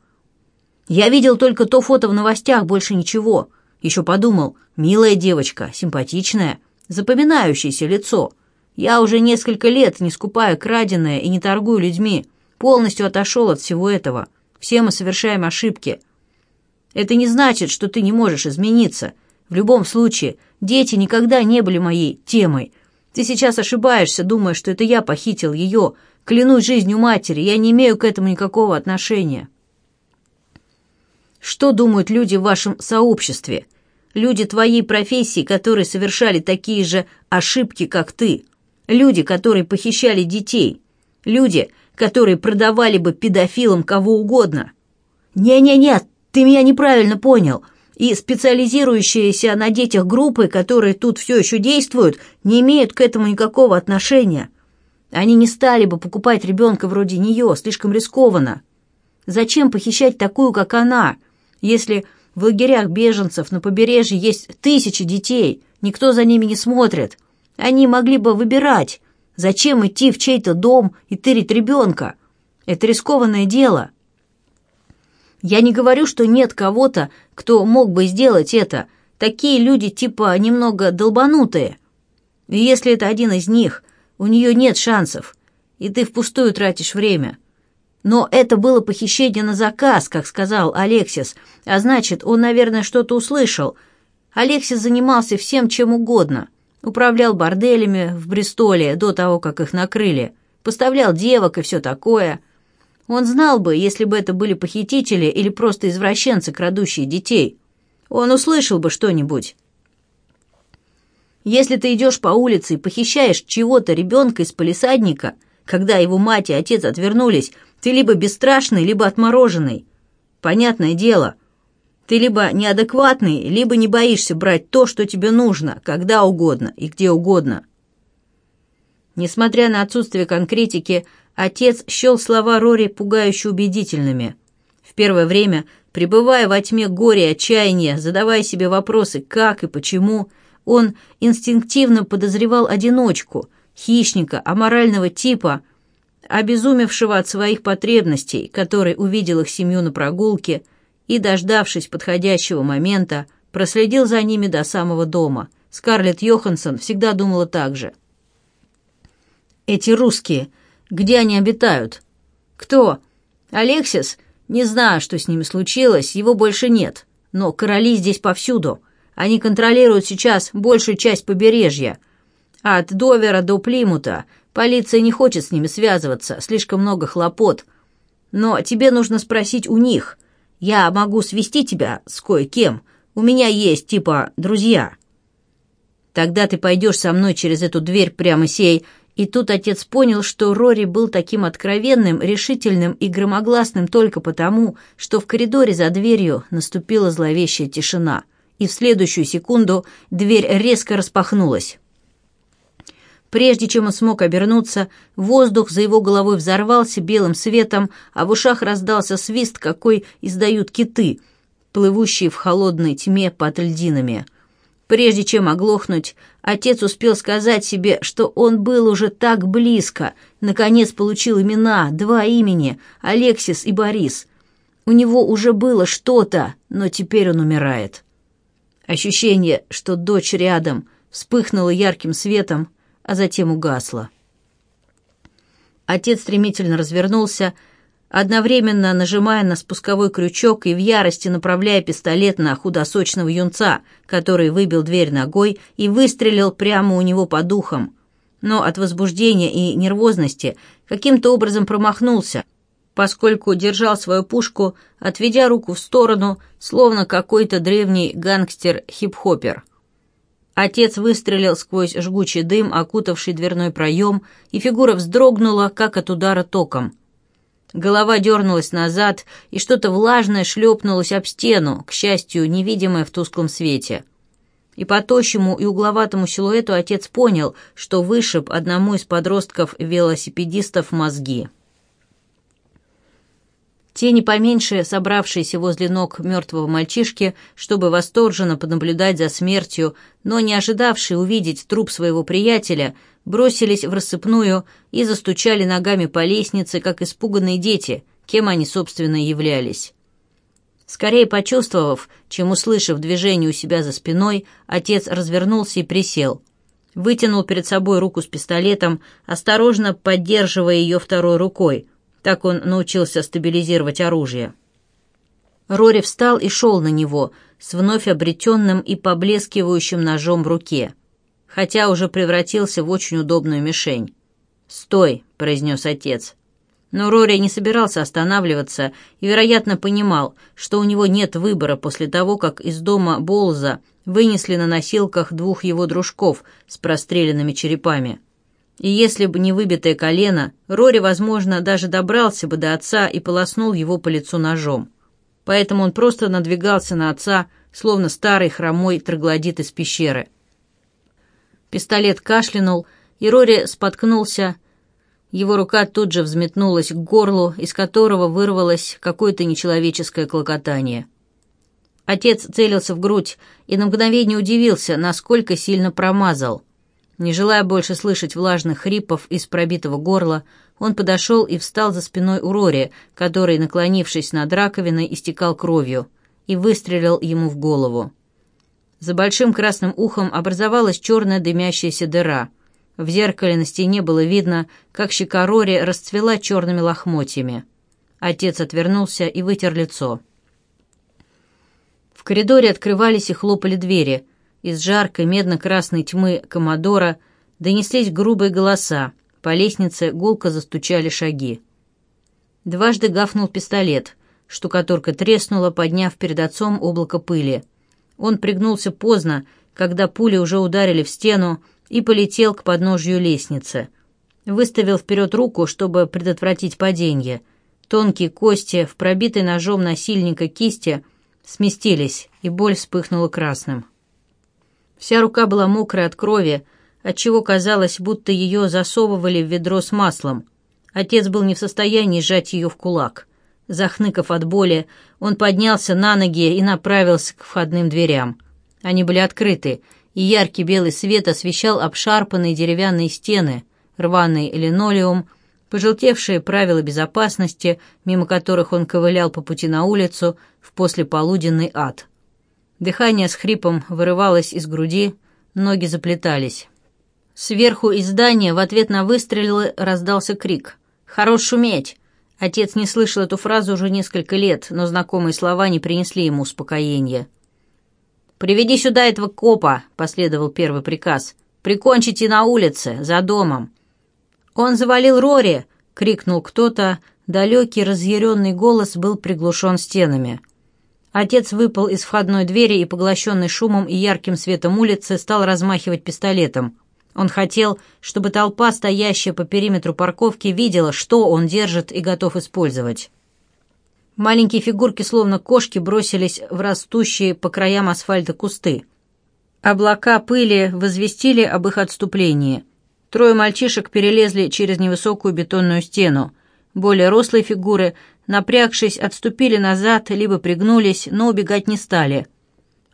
«Я видел только то фото в новостях, больше ничего. Еще подумал, милая девочка, симпатичная, запоминающееся лицо. Я уже несколько лет не скупаю краденое и не торгую людьми. Полностью отошел от всего этого. Все мы совершаем ошибки. Это не значит, что ты не можешь измениться. В любом случае, дети никогда не были моей темой. Ты сейчас ошибаешься, думая, что это я похитил ее. Клянусь жизнью матери, я не имею к этому никакого отношения. Что думают люди в вашем сообществе? Люди твоей профессии, которые совершали такие же ошибки, как ты. Люди, которые похищали детей. Люди, которые продавали бы педофилам кого угодно. Не-не-не, ты меня неправильно понял. И специализирующиеся на детях группы, которые тут все еще действуют, не имеют к этому никакого отношения. Они не стали бы покупать ребенка вроде нее, слишком рискованно. Зачем похищать такую, как она, если в лагерях беженцев на побережье есть тысячи детей, никто за ними не смотрит. Они могли бы выбирать, зачем идти в чей-то дом и тырить ребенка. Это рискованное дело. Я не говорю, что нет кого-то, кто мог бы сделать это. Такие люди типа немного долбанутые. И если это один из них, у нее нет шансов, и ты впустую тратишь время. Но это было похищение на заказ, как сказал Алексис, а значит, он, наверное, что-то услышал. Алексис занимался всем, чем угодно. Управлял борделями в Бристоле до того, как их накрыли. Поставлял девок и все такое. Он знал бы, если бы это были похитители или просто извращенцы, крадущие детей. Он услышал бы что-нибудь. Если ты идешь по улице и похищаешь чего-то ребенка из полисадника, когда его мать и отец отвернулись, ты либо бесстрашный, либо отмороженный. Понятное дело. Ты либо неадекватный, либо не боишься брать то, что тебе нужно, когда угодно и где угодно. Несмотря на отсутствие конкретики, отец счел слова Рори пугающе убедительными. В первое время, пребывая во тьме горя и отчаяния, задавая себе вопросы «как» и «почему», он инстинктивно подозревал одиночку, хищника, аморального типа – обезумевшего от своих потребностей, который увидел их семью на прогулке и, дождавшись подходящего момента, проследил за ними до самого дома. Скарлетт Йоханссон всегда думала так же. «Эти русские, где они обитают?» «Кто?» «Алексис? Не знаю, что с ними случилось, его больше нет. Но короли здесь повсюду. Они контролируют сейчас большую часть побережья. От Довера до Плимута, Полиция не хочет с ними связываться, слишком много хлопот. Но тебе нужно спросить у них. Я могу свести тебя с кое-кем. У меня есть, типа, друзья. Тогда ты пойдешь со мной через эту дверь прямо сей». И тут отец понял, что Рори был таким откровенным, решительным и громогласным только потому, что в коридоре за дверью наступила зловещая тишина, и в следующую секунду дверь резко распахнулась. Прежде чем он смог обернуться, воздух за его головой взорвался белым светом, а в ушах раздался свист, какой издают киты, плывущие в холодной тьме под льдинами. Прежде чем оглохнуть, отец успел сказать себе, что он был уже так близко. Наконец получил имена, два имени — Алексис и Борис. У него уже было что-то, но теперь он умирает. Ощущение, что дочь рядом, вспыхнуло ярким светом, а затем угасла. Отец стремительно развернулся, одновременно нажимая на спусковой крючок и в ярости направляя пистолет на худосочного юнца, который выбил дверь ногой и выстрелил прямо у него по духам. Но от возбуждения и нервозности каким-то образом промахнулся, поскольку держал свою пушку, отведя руку в сторону, словно какой-то древний гангстер-хип-хоппер. Отец выстрелил сквозь жгучий дым, окутавший дверной проем, и фигура вздрогнула, как от удара током. Голова дернулась назад, и что-то влажное шлепнулось об стену, к счастью, невидимое в тусклом свете. И по тощему и угловатому силуэту отец понял, что вышиб одному из подростков-велосипедистов мозги. Те не поменьше, собравшиеся возле ног мертвого мальчишки, чтобы восторженно понаблюдать за смертью, но не ожидавшие увидеть труп своего приятеля, бросились в рассыпную и застучали ногами по лестнице, как испуганные дети, кем они, собственно, являлись. Скорее почувствовав, чем услышав движение у себя за спиной, отец развернулся и присел. Вытянул перед собой руку с пистолетом, осторожно поддерживая ее второй рукой – так он научился стабилизировать оружие. Рори встал и шел на него с вновь обретенным и поблескивающим ножом в руке, хотя уже превратился в очень удобную мишень. «Стой!» — произнес отец. Но Рори не собирался останавливаться и, вероятно, понимал, что у него нет выбора после того, как из дома Болза вынесли на носилках двух его дружков с простреленными черепами. И если бы не выбитое колено, Рори, возможно, даже добрался бы до отца и полоснул его по лицу ножом. Поэтому он просто надвигался на отца, словно старый хромой троглодит из пещеры. Пистолет кашлянул, и Рори споткнулся. Его рука тут же взметнулась к горлу, из которого вырвалось какое-то нечеловеческое клокотание. Отец целился в грудь и на мгновение удивился, насколько сильно промазал — не желая больше слышать влажных хрипов из пробитого горла, он подошел и встал за спиной у Рори, который, наклонившись над раковиной, истекал кровью, и выстрелил ему в голову. За большим красным ухом образовалась черная дымящаяся дыра. В зеркале на стене было видно, как щека Рори расцвела черными лохмотьями. Отец отвернулся и вытер лицо. В коридоре открывались и хлопали двери – из жаркой медно-красной тьмы Комодора донеслись грубые голоса, по лестнице гулко застучали шаги. Дважды гафнул пистолет, штукатурка треснула, подняв перед отцом облако пыли. Он пригнулся поздно, когда пули уже ударили в стену, и полетел к подножью лестницы. Выставил вперед руку, чтобы предотвратить падение. Тонкие кости в пробитой ножом насильника кисти сместились, и боль вспыхнула красным. Вся рука была мокрая от крови, отчего казалось, будто ее засовывали в ведро с маслом. Отец был не в состоянии сжать ее в кулак. Захныков от боли, он поднялся на ноги и направился к входным дверям. Они были открыты, и яркий белый свет освещал обшарпанные деревянные стены, рваный линолеум, пожелтевшие правила безопасности, мимо которых он ковылял по пути на улицу в послеполуденный ад. Дыхание с хрипом вырывалось из груди, ноги заплетались. Сверху из здания в ответ на выстрелы раздался крик. «Хорош шуметь!» Отец не слышал эту фразу уже несколько лет, но знакомые слова не принесли ему успокоения. «Приведи сюда этого копа!» — последовал первый приказ. «Прикончите на улице, за домом!» «Он завалил Рори!» — крикнул кто-то. Далекий разъяренный голос был приглушен стенами. «Он Отец выпал из входной двери и, поглощенный шумом и ярким светом улицы, стал размахивать пистолетом. Он хотел, чтобы толпа, стоящая по периметру парковки, видела, что он держит и готов использовать. Маленькие фигурки, словно кошки, бросились в растущие по краям асфальта кусты. Облака пыли возвестили об их отступлении. Трое мальчишек перелезли через невысокую бетонную стену. Более рослые фигуры напрягшись, отступили назад, либо пригнулись, но убегать не стали.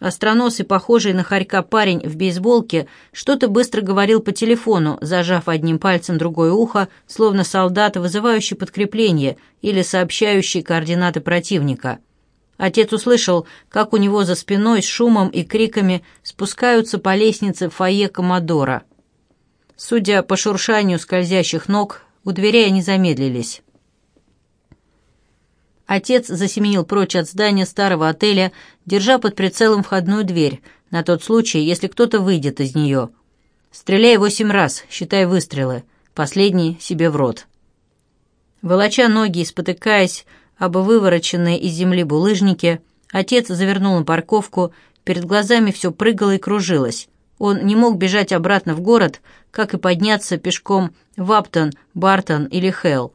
Остроносый, похожий на хорька парень в бейсболке, что-то быстро говорил по телефону, зажав одним пальцем другое ухо, словно солдат, вызывающий подкрепление или сообщающий координаты противника. Отец услышал, как у него за спиной с шумом и криками спускаются по лестнице фойе Комодора. Судя по шуршанию скользящих ног, у дверей они замедлились. Отец засеменил прочь от здания старого отеля, держа под прицелом входную дверь, на тот случай, если кто-то выйдет из нее. «Стреляй восемь раз, считай выстрелы. Последний себе в рот». Волоча ноги и спотыкаясь об вывороченные из земли булыжники, отец завернул на парковку, перед глазами все прыгало и кружилось. Он не мог бежать обратно в город, как и подняться пешком в Аптон, Бартон или Хелл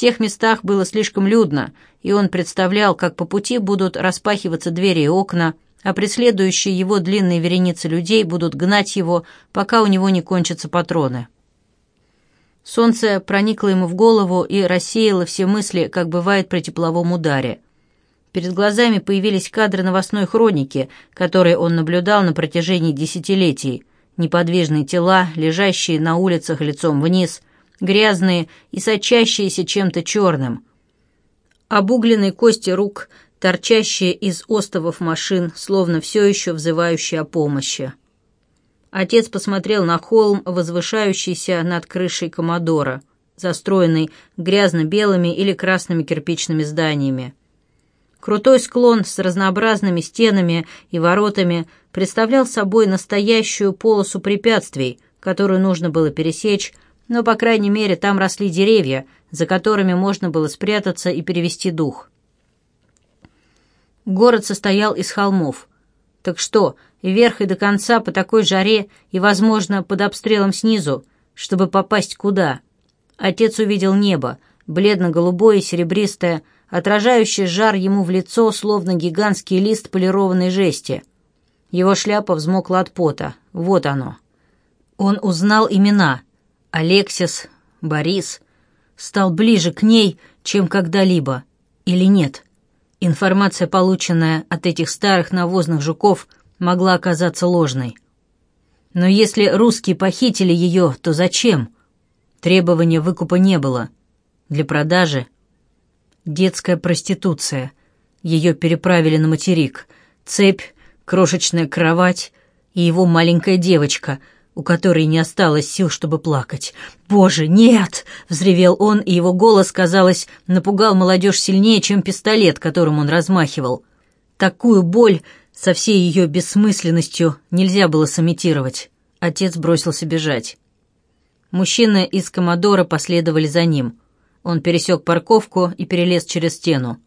тех местах было слишком людно, и он представлял, как по пути будут распахиваться двери и окна, а преследующие его длинные вереницы людей будут гнать его, пока у него не кончатся патроны. Солнце проникло ему в голову и рассеяло все мысли, как бывает при тепловом ударе. Перед глазами появились кадры новостной хроники, которые он наблюдал на протяжении десятилетий. Неподвижные тела, лежащие на улицах лицом вниз – грязные и сочащиеся чем-то черным. Обугленные кости рук, торчащие из остовов машин, словно все еще взывающие о помощи. Отец посмотрел на холм, возвышающийся над крышей Комодора, застроенный грязно-белыми или красными кирпичными зданиями. Крутой склон с разнообразными стенами и воротами представлял собой настоящую полосу препятствий, которую нужно было пересечь, но, по крайней мере, там росли деревья, за которыми можно было спрятаться и перевести дух. Город состоял из холмов. Так что, вверх и до конца по такой жаре и, возможно, под обстрелом снизу, чтобы попасть куда? Отец увидел небо, бледно-голубое и серебристое, отражающее жар ему в лицо, словно гигантский лист полированной жести. Его шляпа взмокла от пота. Вот оно. Он узнал имена — Алексис, Борис стал ближе к ней, чем когда-либо, или нет. Информация, полученная от этих старых навозных жуков, могла оказаться ложной. Но если русские похитили ее, то зачем? Требования выкупа не было. Для продажи детская проституция. Ее переправили на материк. Цепь, крошечная кровать и его маленькая девочка — у которой не осталось сил, чтобы плакать. «Боже, нет!» — взревел он, и его голос, казалось, напугал молодежь сильнее, чем пистолет, которым он размахивал. Такую боль со всей ее бессмысленностью нельзя было сымитировать. Отец бросился бежать. Мужчины из Комодора последовали за ним. Он пересек парковку и перелез через стену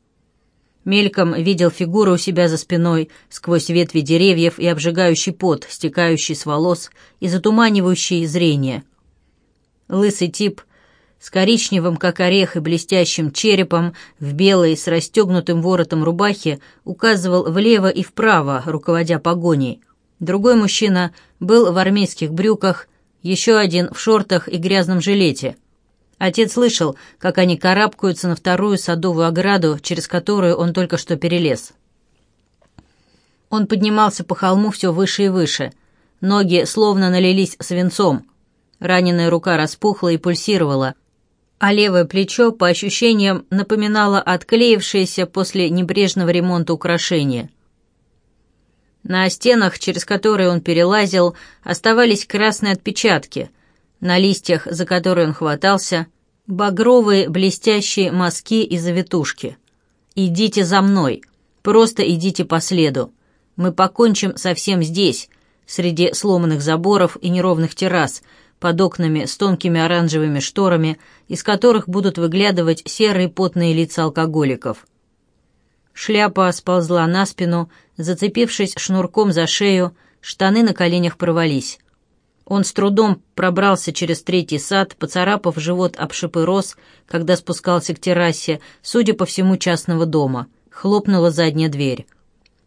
мельком видел фигуру у себя за спиной, сквозь ветви деревьев и обжигающий пот, стекающий с волос и затуманивающий зрение. Лысый тип с коричневым, как орех, и блестящим черепом, в белой с расстегнутым воротом рубахе указывал влево и вправо, руководя погоней. Другой мужчина был в армейских брюках, еще один в шортах и грязном жилете — Отец слышал, как они карабкаются на вторую садовую ограду, через которую он только что перелез. Он поднимался по холму все выше и выше. Ноги словно налились свинцом. Раненая рука распухла и пульсировала, а левое плечо, по ощущениям, напоминало отклеившееся после небрежного ремонта украшение. На стенах, через которые он перелазил, оставались красные отпечатки. На листьях, за которые он хватался, Багровые блестящие мазки и завитушки. «Идите за мной. Просто идите по следу. Мы покончим совсем здесь, среди сломанных заборов и неровных террас, под окнами с тонкими оранжевыми шторами, из которых будут выглядывать серые потные лица алкоголиков. Шляпа сползла на спину, зацепившись шнурком за шею, штаны на коленях провались. Он с трудом пробрался через третий сад, поцарапав живот об шипы роз, когда спускался к террасе, судя по всему, частного дома. Хлопнула задняя дверь.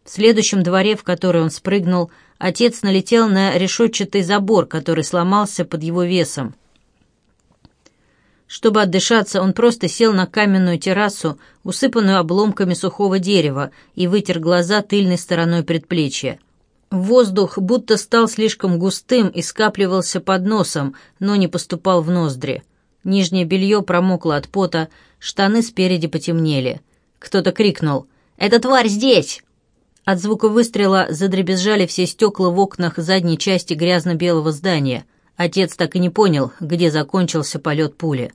В следующем дворе, в который он спрыгнул, отец налетел на решетчатый забор, который сломался под его весом. Чтобы отдышаться, он просто сел на каменную террасу, усыпанную обломками сухого дерева, и вытер глаза тыльной стороной предплечья. Воздух, будто стал слишком густым и скапливался под носом, но не поступал в ноздри. Нижнее белье промокло от пота, штаны спереди потемнели. Кто-то крикнул «Эта тварь здесь!» От звука выстрела задребезжали все стекла в окнах задней части грязно-белого здания. Отец так и не понял, где закончился полет пули.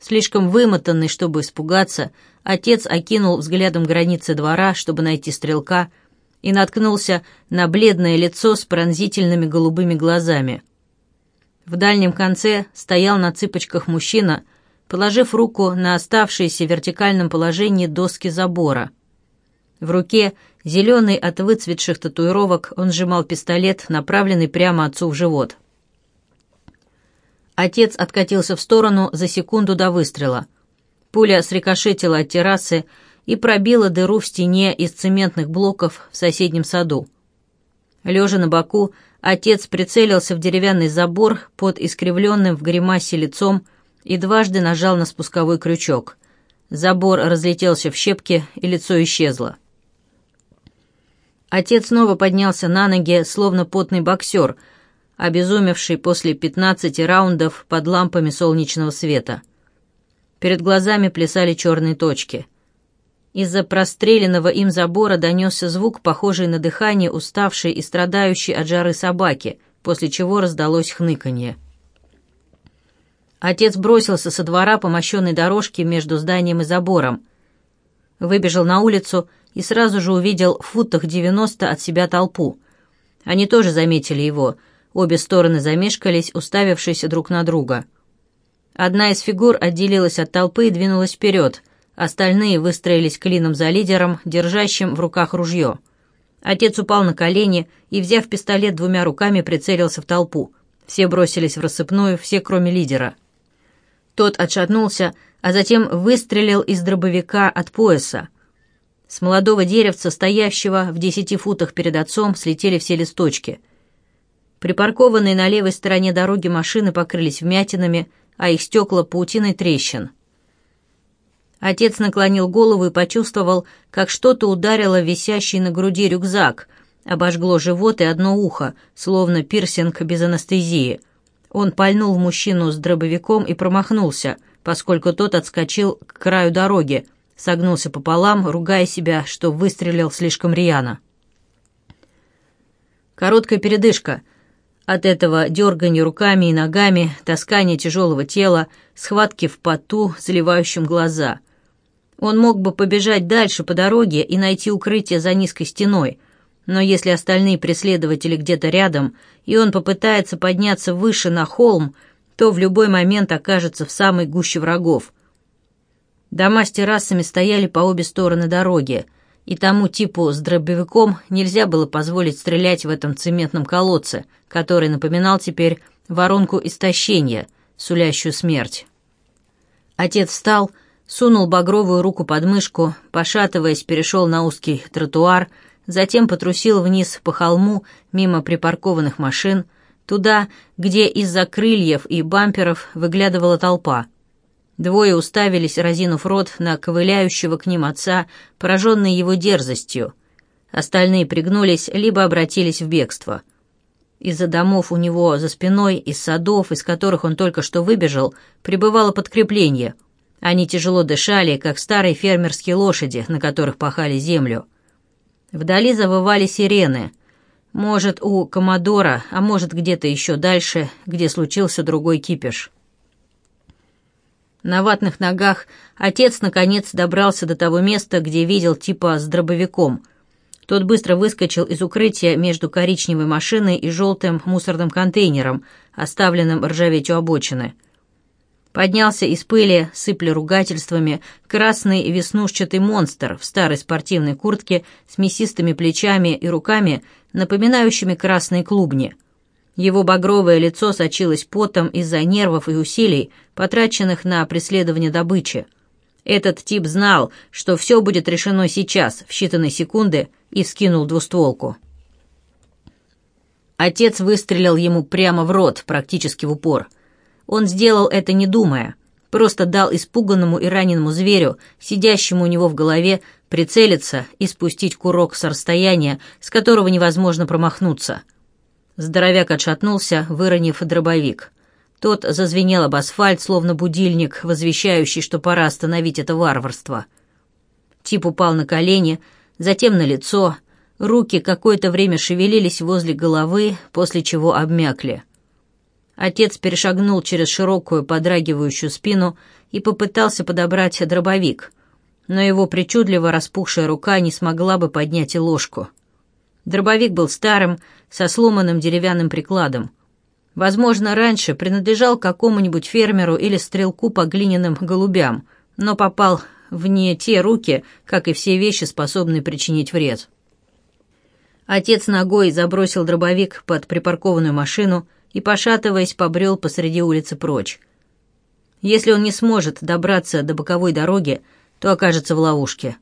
Слишком вымотанный, чтобы испугаться, отец окинул взглядом границы двора, чтобы найти стрелка — и наткнулся на бледное лицо с пронзительными голубыми глазами. В дальнем конце стоял на цыпочках мужчина, положив руку на оставшиеся в вертикальном положении доски забора. В руке, зеленый от выцветших татуировок, он сжимал пистолет, направленный прямо отцу в живот. Отец откатился в сторону за секунду до выстрела. Пуля срикошетила от террасы, и пробила дыру в стене из цементных блоков в соседнем саду. Лежа на боку, отец прицелился в деревянный забор под искривленным в гримасе лицом и дважды нажал на спусковой крючок. Забор разлетелся в щепки, и лицо исчезло. Отец снова поднялся на ноги, словно потный боксер, обезумевший после 15 раундов под лампами солнечного света. Перед глазами плясали черные точки. Из-за простреленного им забора донесся звук, похожий на дыхание уставшей и страдающей от жары собаки, после чего раздалось хныканье. Отец бросился со двора по мощенной дорожке между зданием и забором. Выбежал на улицу и сразу же увидел в футах 90 от себя толпу. Они тоже заметили его. Обе стороны замешкались, уставившись друг на друга. Одна из фигур отделилась от толпы и двинулась вперед — Остальные выстроились клином за лидером, держащим в руках ружье. Отец упал на колени и, взяв пистолет двумя руками, прицелился в толпу. Все бросились в рассыпную, все кроме лидера. Тот отшатнулся, а затем выстрелил из дробовика от пояса. С молодого деревца, стоящего в десяти футах перед отцом, слетели все листочки. Припаркованные на левой стороне дороги машины покрылись вмятинами, а их стекла паутиной трещин. Отец наклонил голову и почувствовал, как что-то ударило висящий на груди рюкзак. Обожгло живот и одно ухо, словно пирсинг без анестезии. Он пальнул в мужчину с дробовиком и промахнулся, поскольку тот отскочил к краю дороги, согнулся пополам, ругая себя, что выстрелил слишком рьяно. Короткая передышка. От этого дергания руками и ногами, таскание тяжелого тела, схватки в поту, заливающим глаза — он мог бы побежать дальше по дороге и найти укрытие за низкой стеной, но если остальные преследователи где-то рядом, и он попытается подняться выше на холм, то в любой момент окажется в самой гуще врагов. Дома с террасами стояли по обе стороны дороги, и тому типу с дробовиком нельзя было позволить стрелять в этом цементном колодце, который напоминал теперь воронку истощения, сулящую смерть. Отец встал сунул багровую руку под мышку, пошатываясь, перешел на узкий тротуар, затем потрусил вниз по холму мимо припаркованных машин, туда, где из-за крыльев и бамперов выглядывала толпа. Двое уставились, разинув рот, на ковыляющего к ним отца, пораженные его дерзостью. Остальные пригнулись, либо обратились в бегство. Из-за домов у него за спиной, из садов, из которых он только что выбежал, пребывало подкрепление — они тяжело дышали, как старые фермерские лошади, на которых пахали землю. Вдали завывали сирены. Может, у Комодора, а может, где-то еще дальше, где случился другой кипиш. На ватных ногах отец, наконец, добрался до того места, где видел типа с дробовиком. Тот быстро выскочил из укрытия между коричневой машиной и желтым мусорным контейнером, оставленным ржаветью обочины. обочины. Поднялся из пыли, сыпля ругательствами, красный веснушчатый монстр в старой спортивной куртке с мясистыми плечами и руками, напоминающими красные клубни. Его багровое лицо сочилось потом из-за нервов и усилий, потраченных на преследование добычи. Этот тип знал, что все будет решено сейчас, в считанные секунды, и вскинул двустволку. Отец выстрелил ему прямо в рот, практически в упор – он сделал это не думая, просто дал испуганному и раненому зверю, сидящему у него в голове, прицелиться и спустить курок с расстояния, с которого невозможно промахнуться. Здоровяк отшатнулся, выронив дробовик. Тот зазвенел об асфальт, словно будильник, возвещающий, что пора остановить это варварство. Тип упал на колени, затем на лицо. Руки какое-то время шевелились возле головы, после чего обмякли. Отец перешагнул через широкую подрагивающую спину и попытался подобрать дробовик, но его причудливо распухшая рука не смогла бы поднять и ложку. Дробовик был старым, со сломанным деревянным прикладом. Возможно, раньше принадлежал какому-нибудь фермеру или стрелку по глиняным голубям, но попал в не те руки, как и все вещи, способные причинить вред. Отец ногой забросил дробовик под припаркованную машину — и, пошатываясь, побрел посреди улицы прочь. Если он не сможет добраться до боковой дороги, то окажется в ловушке.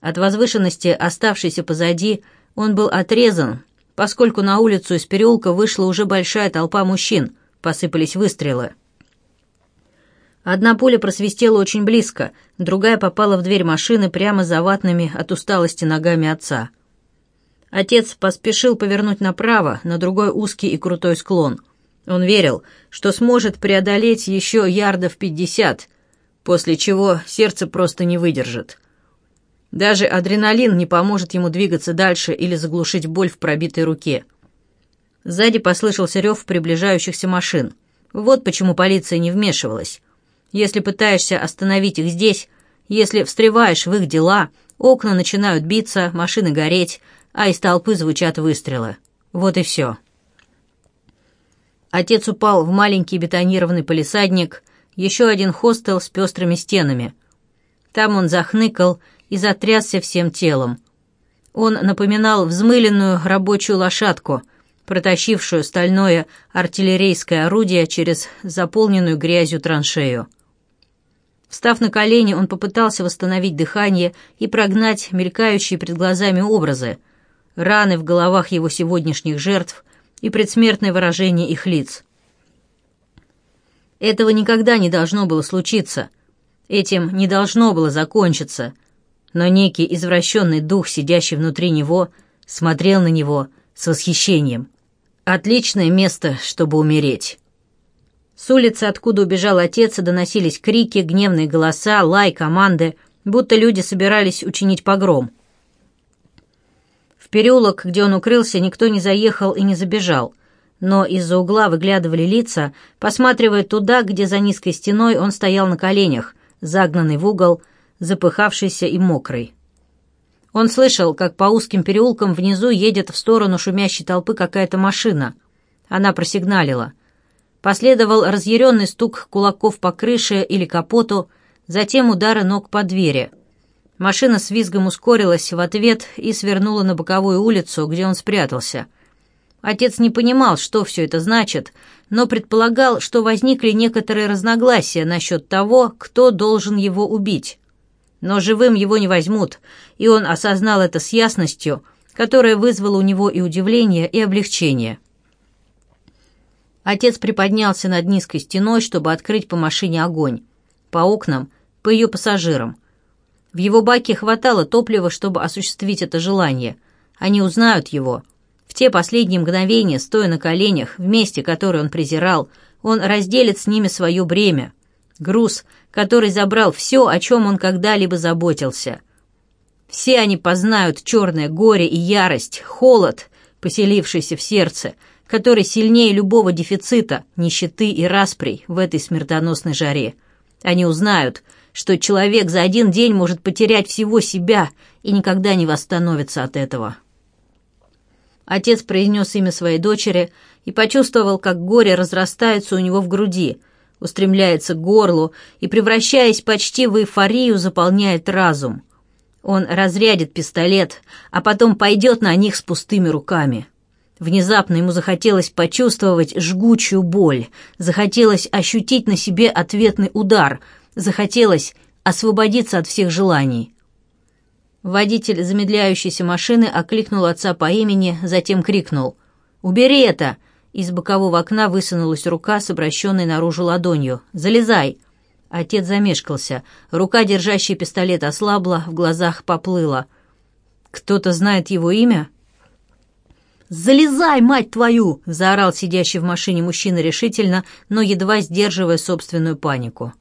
От возвышенности, оставшейся позади, он был отрезан, поскольку на улицу из переулка вышла уже большая толпа мужчин, посыпались выстрелы. Одна пуля просвистела очень близко, другая попала в дверь машины прямо за ватными от усталости ногами отца. Отец поспешил повернуть направо, на другой узкий и крутой склон. Он верил, что сможет преодолеть еще ярдов пятьдесят, после чего сердце просто не выдержит. Даже адреналин не поможет ему двигаться дальше или заглушить боль в пробитой руке. Сзади послышался рев приближающихся машин. Вот почему полиция не вмешивалась. Если пытаешься остановить их здесь, если встреваешь в их дела, Окна начинают биться, машины гореть, а из толпы звучат выстрелы. Вот и все. Отец упал в маленький бетонированный полисадник, еще один хостел с пестрыми стенами. Там он захныкал и затрясся всем телом. Он напоминал взмыленную рабочую лошадку, протащившую стальное артиллерийское орудие через заполненную грязью траншею. Встав на колени, он попытался восстановить дыхание и прогнать мелькающие перед глазами образы, раны в головах его сегодняшних жертв и предсмертное выражение их лиц. Этого никогда не должно было случиться. Этим не должно было закончиться. Но некий извращенный дух, сидящий внутри него, смотрел на него с восхищением. «Отличное место, чтобы умереть». С улицы, откуда убежал отец, доносились крики, гневные голоса, лай, команды, будто люди собирались учинить погром. В переулок, где он укрылся, никто не заехал и не забежал, но из-за угла выглядывали лица, посматривая туда, где за низкой стеной он стоял на коленях, загнанный в угол, запыхавшийся и мокрый. Он слышал, как по узким переулкам внизу едет в сторону шумящей толпы какая-то машина. Она просигналила. Последовал разъяренный стук кулаков по крыше или капоту, затем удары ног по двери. Машина с визгом ускорилась в ответ и свернула на боковую улицу, где он спрятался. Отец не понимал, что все это значит, но предполагал, что возникли некоторые разногласия насчет того, кто должен его убить. Но живым его не возьмут, и он осознал это с ясностью, которая вызвала у него и удивление, и облегчение. Отец приподнялся над низкой стеной, чтобы открыть по машине огонь. По окнам, по ее пассажирам. В его баке хватало топлива, чтобы осуществить это желание. Они узнают его. В те последние мгновения, стоя на коленях, в месте, которое он презирал, он разделит с ними свое бремя. Груз, который забрал все, о чем он когда-либо заботился. Все они познают черное горе и ярость, холод, поселившийся в сердце — который сильнее любого дефицита, нищеты и расприй в этой смертоносной жаре. Они узнают, что человек за один день может потерять всего себя и никогда не восстановится от этого. Отец произнес имя своей дочери и почувствовал, как горе разрастается у него в груди, устремляется к горлу и, превращаясь почти в эйфорию, заполняет разум. Он разрядит пистолет, а потом пойдет на них с пустыми руками. Внезапно ему захотелось почувствовать жгучую боль, захотелось ощутить на себе ответный удар, захотелось освободиться от всех желаний. Водитель замедляющейся машины окликнул отца по имени, затем крикнул «Убери это!» Из бокового окна высунулась рука с обращенной наружу ладонью. «Залезай!» Отец замешкался. Рука, держащая пистолет, ослабла, в глазах поплыла. «Кто-то знает его имя?» «Залезай, мать твою!» — заорал сидящий в машине мужчина решительно, но едва сдерживая собственную панику.